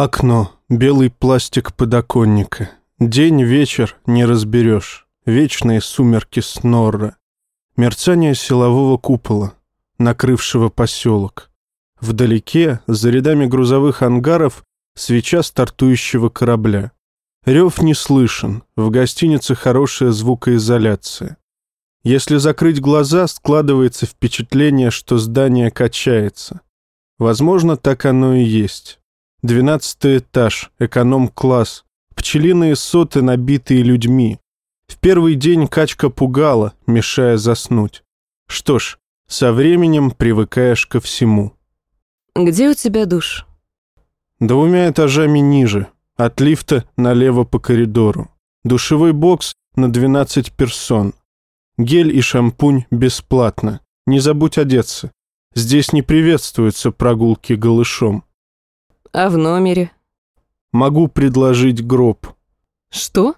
Окно, белый пластик подоконника. День, вечер, не разберешь. Вечные сумерки снорра. Мерцание силового купола, накрывшего поселок. Вдалеке, за рядами грузовых ангаров, свеча стартующего корабля. Рев не слышен, в гостинице хорошая звукоизоляция. Если закрыть глаза, складывается впечатление, что здание качается. Возможно, так оно и есть. Двенадцатый этаж, эконом-класс, пчелиные соты, набитые людьми. В первый день качка пугала, мешая заснуть. Что ж, со временем привыкаешь ко всему. Где у тебя душ? Двумя этажами ниже, от лифта налево по коридору. Душевой бокс на 12 персон. Гель и шампунь бесплатно. Не забудь одеться. Здесь не приветствуются прогулки голышом. А в номере? Могу предложить гроб. Что?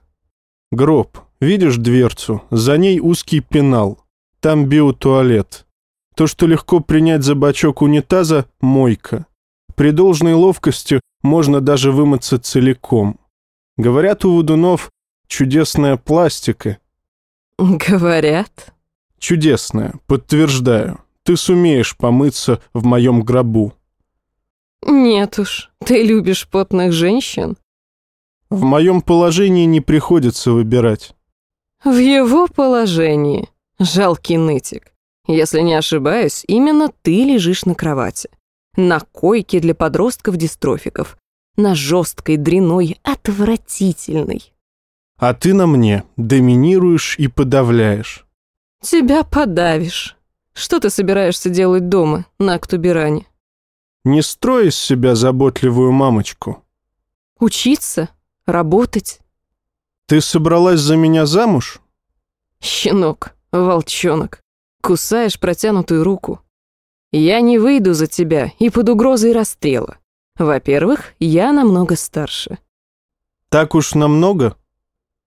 Гроб. Видишь дверцу? За ней узкий пенал. Там биотуалет. То, что легко принять за бачок унитаза – мойка. При должной ловкости можно даже вымыться целиком. Говорят, у водунов чудесная пластика, Говорят. Чудесная, подтверждаю. Ты сумеешь помыться в моем гробу. Нет уж, ты любишь потных женщин? В моем положении не приходится выбирать. В его положении. Жалкий нытик. Если не ошибаюсь, именно ты лежишь на кровати. На койке для подростков-дистрофиков. На жесткой, дряной, отвратительной. А ты на мне доминируешь и подавляешь. Тебя подавишь. Что ты собираешься делать дома, на Актуберане? Не строй из себя заботливую мамочку. Учиться? Работать? Ты собралась за меня замуж? Щенок, волчонок, кусаешь протянутую руку. Я не выйду за тебя и под угрозой расстрела. Во-первых, я намного старше. Так уж намного?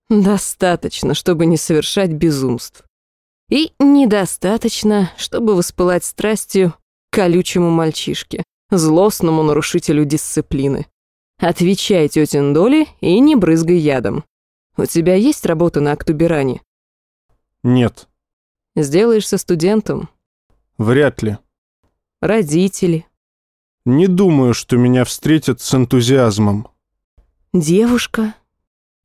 Достаточно, чтобы не совершать безумств. И недостаточно, чтобы воспылать страстью колючему мальчишке, злостному нарушителю дисциплины. Отвечай тетин Доли и не брызгай ядом. У тебя есть работа на Актуберане? Нет. Сделаешься студентом? Вряд ли. Родители? Не думаю, что меня встретят с энтузиазмом. Девушка?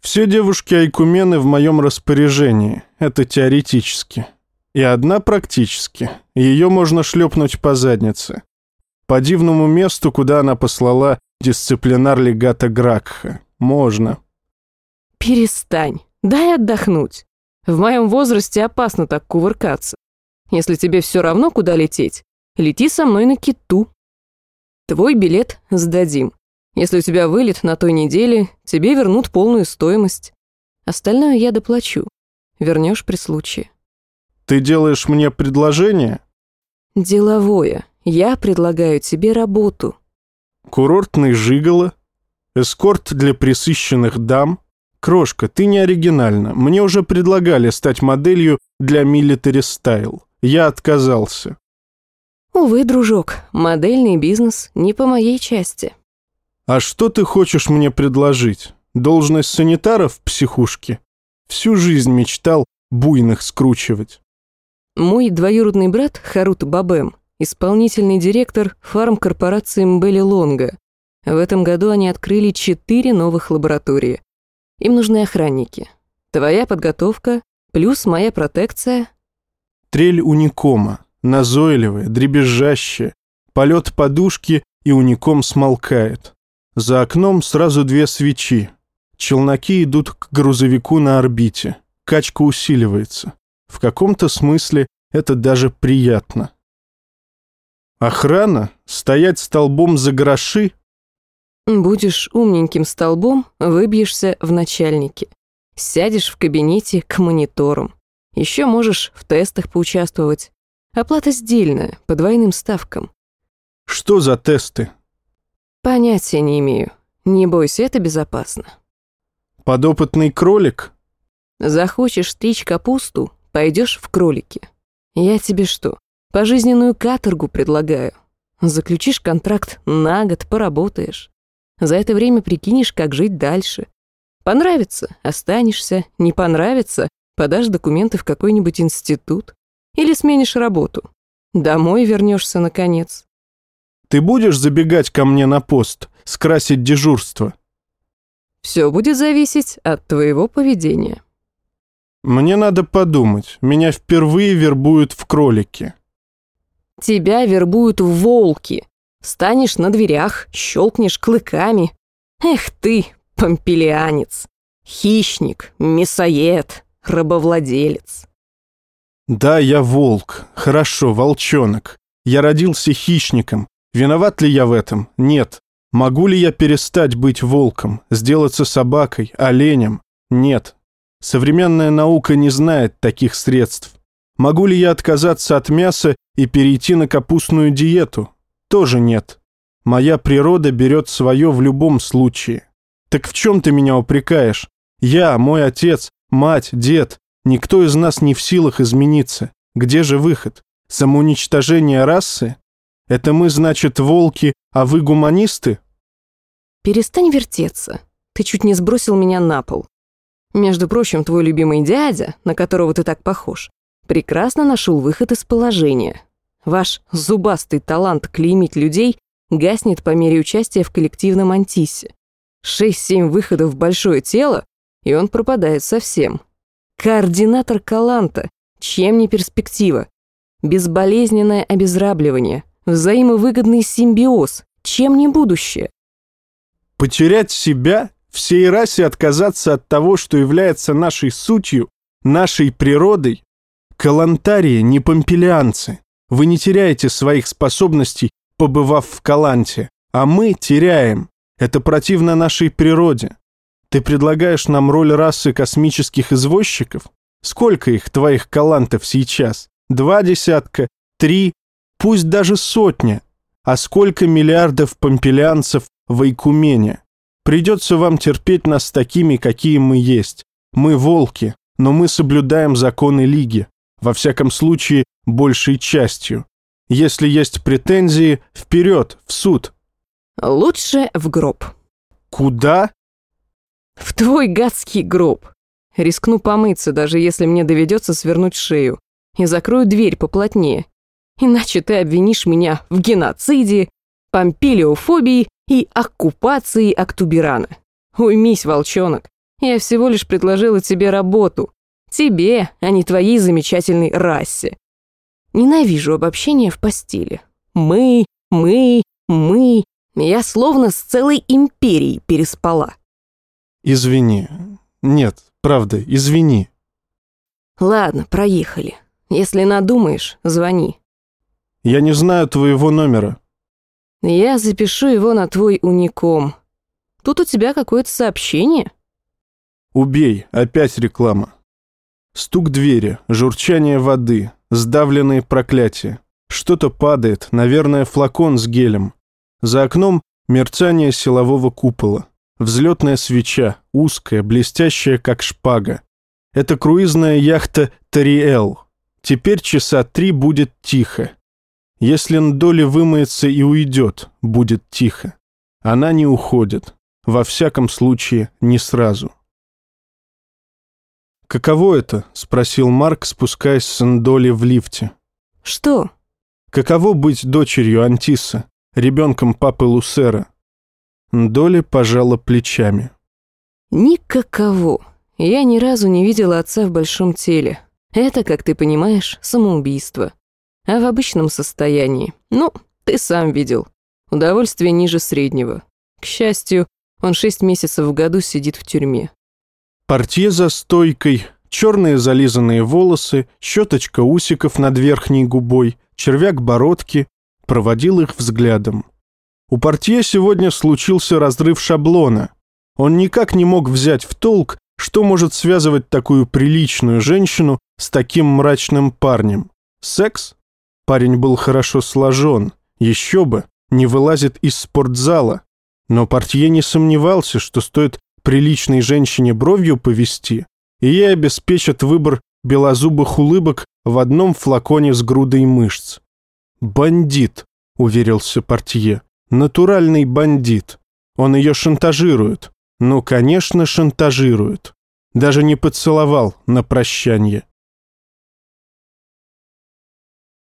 Все девушки-айкумены в моем распоряжении, это теоретически. И одна практически. Ее можно шлепнуть по заднице. По дивному месту, куда она послала дисциплинар легата Гракха. Можно. Перестань. Дай отдохнуть. В моем возрасте опасно так кувыркаться. Если тебе все равно, куда лететь, лети со мной на киту. Твой билет сдадим. Если у тебя вылет на той неделе, тебе вернут полную стоимость. Остальное я доплачу. Вернешь при случае. Ты делаешь мне предложение? Деловое. Я предлагаю тебе работу. Курортный жиголо? Эскорт для присыщенных дам? Крошка, ты не оригинальна. Мне уже предлагали стать моделью для Military Style. Я отказался. Увы, дружок, модельный бизнес не по моей части. «А что ты хочешь мне предложить? Должность санитара в психушке? Всю жизнь мечтал буйных скручивать». Мой двоюродный брат Харут Бабем, исполнительный директор фармкорпорации Мбели Лонга. В этом году они открыли четыре новых лаборатории. Им нужны охранники. Твоя подготовка плюс моя протекция. Трель уникома, назойливая, дребезжащая, полет подушки и уником смолкает. За окном сразу две свечи. Челноки идут к грузовику на орбите. Качка усиливается. В каком-то смысле это даже приятно. Охрана? Стоять столбом за гроши? Будешь умненьким столбом, выбьешься в начальнике. Сядешь в кабинете к мониторам. Еще можешь в тестах поучаствовать. Оплата сдельная, по двойным ставкам. Что за тесты? Понятия не имею. Не бойся, это безопасно. Подопытный кролик? Захочешь стричь капусту, пойдешь в кролики. Я тебе что, пожизненную каторгу предлагаю. Заключишь контракт на год, поработаешь. За это время прикинешь, как жить дальше. Понравится – останешься, не понравится – подашь документы в какой-нибудь институт. Или сменишь работу. Домой вернешься наконец. Ты будешь забегать ко мне на пост, скрасить дежурство? Все будет зависеть от твоего поведения. Мне надо подумать. Меня впервые вербуют в кролики. Тебя вербуют волки. Станешь на дверях, щелкнешь клыками. Эх ты, помпелианец, хищник, мясоед, рабовладелец. Да, я волк. Хорошо, волчонок. Я родился хищником. Виноват ли я в этом? Нет. Могу ли я перестать быть волком, сделаться собакой, оленем? Нет. Современная наука не знает таких средств. Могу ли я отказаться от мяса и перейти на капустную диету? Тоже нет. Моя природа берет свое в любом случае. Так в чем ты меня упрекаешь? Я, мой отец, мать, дед, никто из нас не в силах измениться. Где же выход? Самоуничтожение расы? Это мы, значит, волки, а вы гуманисты? Перестань вертеться. Ты чуть не сбросил меня на пол. Между прочим, твой любимый дядя, на которого ты так похож, прекрасно нашел выход из положения. Ваш зубастый талант клеймить людей гаснет по мере участия в коллективном антисе. Шесть-семь выходов в большое тело, и он пропадает совсем. Координатор Каланта, чем не перспектива? Безболезненное обезрабливание, взаимовыгодный симбиоз, чем не будущее? Потерять себя, всей расе отказаться от того, что является нашей сутью, нашей природой? Калантарии не помпелианцы. Вы не теряете своих способностей, побывав в Каланте, а мы теряем. Это противно нашей природе. Ты предлагаешь нам роль расы космических извозчиков? Сколько их, твоих калантов, сейчас? Два десятка? Три? Пусть даже сотня. А сколько миллиардов помпелянцев в Айкумене? Придется вам терпеть нас такими, какие мы есть. Мы волки, но мы соблюдаем законы Лиги. Во всяком случае, большей частью. Если есть претензии, вперед, в суд. Лучше в гроб. Куда? В твой гадский гроб. Рискну помыться, даже если мне доведется свернуть шею. И закрою дверь поплотнее. Иначе ты обвинишь меня в геноциде, помпилиофобии и оккупации Актуберана. Уймись, волчонок. Я всего лишь предложила тебе работу. Тебе, а не твоей замечательной расе. Ненавижу обобщение в постели. Мы, мы, мы. Я словно с целой империей переспала. Извини. Нет, правда, извини. Ладно, проехали. Если надумаешь, звони. Я не знаю твоего номера. Я запишу его на твой уником. Тут у тебя какое-то сообщение. Убей, опять реклама. Стук двери, журчание воды, сдавленные проклятия. Что-то падает, наверное, флакон с гелем. За окном мерцание силового купола. Взлетная свеча, узкая, блестящая, как шпага. Это круизная яхта «Тариэл». Теперь часа три будет тихо. Если Ндоли вымоется и уйдет, будет тихо. Она не уходит. Во всяком случае, не сразу. «Каково это?» — спросил Марк, спускаясь с Ндоли в лифте. «Что?» «Каково быть дочерью Антиса, ребенком папы Лусера?» Доли пожала плечами. «Никакого. Я ни разу не видела отца в большом теле. Это, как ты понимаешь, самоубийство. А в обычном состоянии, ну, ты сам видел. Удовольствие ниже среднего. К счастью, он шесть месяцев в году сидит в тюрьме. Портье за стойкой, черные зализанные волосы, щеточка усиков над верхней губой, червяк бородки, проводил их взглядом. У портье сегодня случился разрыв шаблона. Он никак не мог взять в толк, что может связывать такую приличную женщину с таким мрачным парнем. Секс? Парень был хорошо сложен, еще бы, не вылазит из спортзала. Но портье не сомневался, что стоит приличной женщине бровью повести, и ей обеспечат выбор белозубых улыбок в одном флаконе с грудой мышц. «Бандит», — уверился портье. Натуральный бандит. Он ее шантажирует. Ну, конечно, шантажирует. Даже не поцеловал на прощанье.